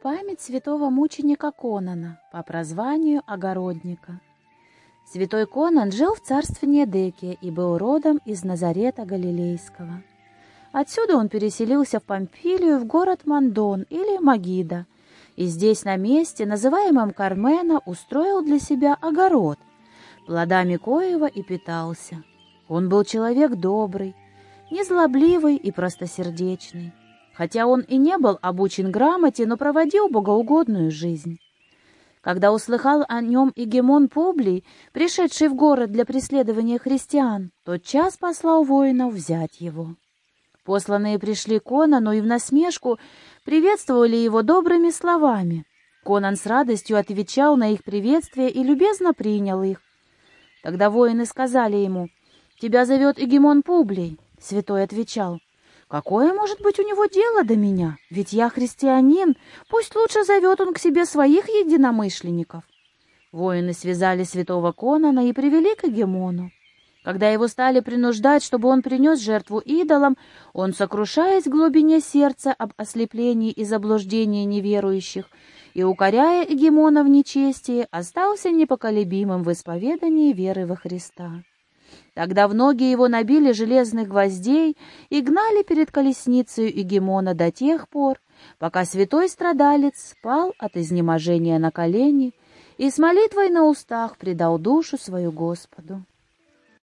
Память святого мученика Конана по прозванию Огородника. Святой Конан жил в царстве Недекия и был родом из Назарета Галилейского. Отсюда он переселился в Памфилию в город Мандон или Магида, и здесь на месте, называемом Кармена, устроил для себя огород, плодами коева и питался. Он был человек добрый, незлобливый и простосердечный хотя он и не был обучен грамоте, но проводил богоугодную жизнь. Когда услыхал о нем Игемон Публий, пришедший в город для преследования христиан, тот час послал воинов взять его. Посланные пришли к Конану и в насмешку приветствовали его добрыми словами. Конан с радостью отвечал на их приветствие и любезно принял их. Тогда воины сказали ему, «Тебя зовет Игемон Публий», — святой отвечал, Какое может быть у него дело до меня? Ведь я христианин, пусть лучше зовет он к себе своих единомышленников. Воины связали святого Конана и привели к Эгемону. Когда его стали принуждать, чтобы он принес жертву идолам, он, сокрушаясь в глубине сердца об ослеплении и заблуждении неверующих, и, укоряя Эгемона в нечестии, остался непоколебимым в исповедании веры во Христа. Тогда в ноги его набили железных гвоздей и гнали перед колесницей Игемона до тех пор, пока святой страдалец спал от изнеможения на колени и с молитвой на устах предал душу свою Господу.